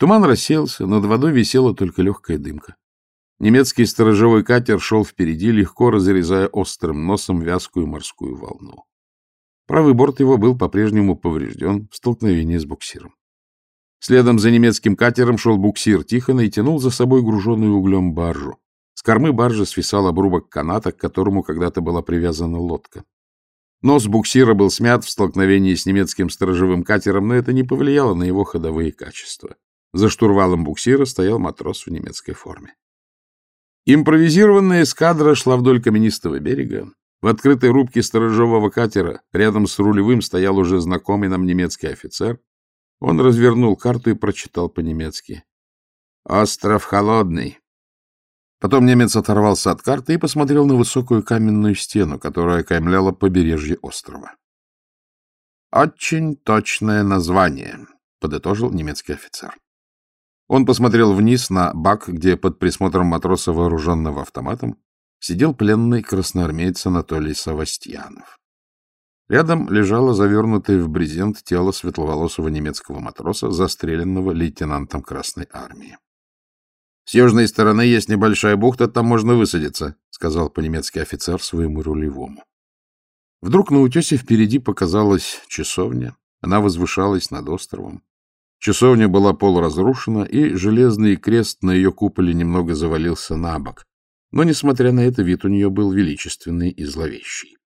Туман рассеялся, над водой висела только легкая дымка. Немецкий сторожевой катер шел впереди, легко разрезая острым носом вязкую морскую волну. Правый борт его был по-прежнему поврежден в столкновении с буксиром. Следом за немецким катером шел буксир Тихона и тянул за собой груженную углем баржу. С кормы баржи свисал обрубок каната, к которому когда-то была привязана лодка. Нос буксира был смят в столкновении с немецким сторожевым катером, но это не повлияло на его ходовые качества. За штурвалом буксира стоял матрос в немецкой форме. Импровизированная эскадра шла вдоль каменистого берега. В открытой рубке сторожевого катера рядом с рулевым стоял уже знакомый нам немецкий офицер. Он развернул карту и прочитал по-немецки. «Остров холодный». Потом немец оторвался от карты и посмотрел на высокую каменную стену, которая окаймляла побережье острова. «Очень точное название», — подытожил немецкий офицер. Он посмотрел вниз на бак, где под присмотром матроса, вооруженного автоматом, сидел пленный красноармеец Анатолий Савастьянов. Рядом лежало завернутое в брезент тело светловолосого немецкого матроса, застреленного лейтенантом Красной Армии. — С южной стороны есть небольшая бухта, там можно высадиться, — сказал по-немецки офицер своему рулевому. Вдруг на утесе впереди показалась часовня. Она возвышалась над островом. Часовня была полуразрушена, и железный крест на ее куполе немного завалился на бок. Но, несмотря на это, вид у нее был величественный и зловещий.